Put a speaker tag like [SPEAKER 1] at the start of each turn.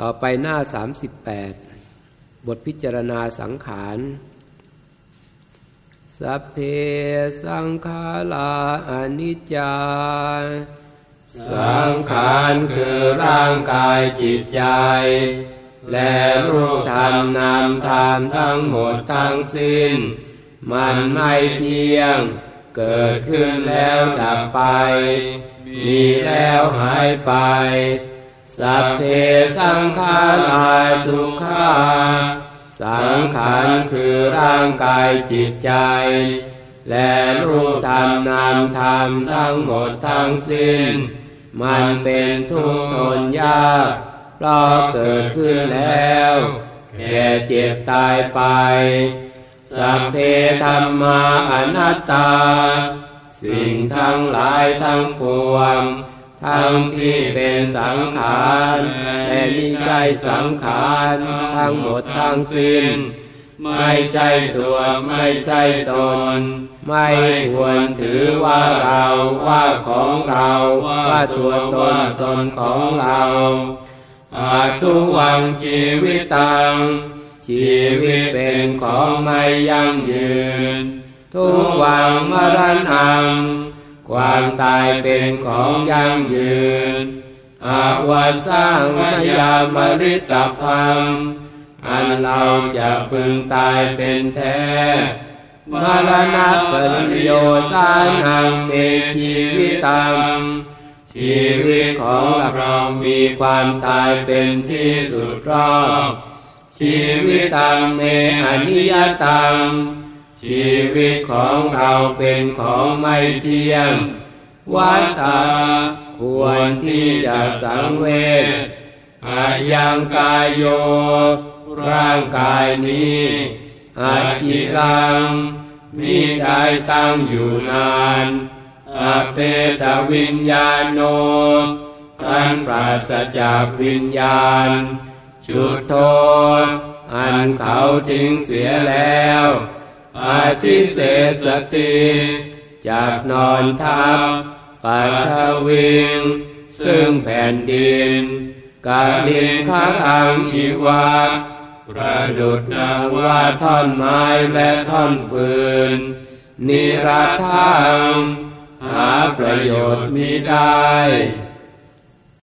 [SPEAKER 1] ต่อไปหน้า 38 บทพิจารณาสังขารสัพเพสังขาราอนิจจา
[SPEAKER 2] สังขารคือร่างกายจิตใจ และรูปธรรมนามธรรมทั้งหมดทั้งสิ้น มันไม่เที่ยง เกิดขึ้นแล้วดับไป มีแล้วหายไป สัพเพสังขาราทุกขาสังขารคือร่างกายจิตใจ และรูปธรรมนามธรรมทั้งหมดทั้งสิ้น มันเป็นทุกข์ทนยากเพราะเกิดขึ้นแล้วแก่เจ็บตายไป สัพเพธรรมาอนัตตา สิ่งทั้งหลายทั้งปวง ทั้งที่เป็นสังขารและไม่ใช่สังขารทั้งหมดทั้งสิ้น ไม่ใช่ตัวไม่ใช่ตน ไม่ควรถือว่าเราว่าของเราว่าตัวตนตนของเราอาทุวังชีวิตัง ชีวิตเป็นของไม่ยั่งยืน ทุวังมรณัง ความตายเป็นของยั่งยืนอาวาสร้างมยามริตพังอันเราจะพึงตายเป็นแท้มรณะปริโยสานังเมชีวิตังชีวิตของเรามีความตายเป็นที่สุดรอบชีวิตตังเมอนิยตัง ชีวิตของเราเป็นของไม่เที่ยงวัตตาควรที่จะสังเวชอายังกายโยร่างกายนี้อาจิลังมีได้ตั้งอยู่นานอาเปตวิญญาโนท่านปราศจากวิญญาณ จุดโทษอันเขาทิ้งเสียแล้ว อาทิเสสติจากนอนทับปัทวิง ซึ่งแผ่นดินกาลิงข้างอังอีวาประดุดนางว่าท่อนไม้และท่อนฟืน นิรัตถังหาประโยชน์มิได้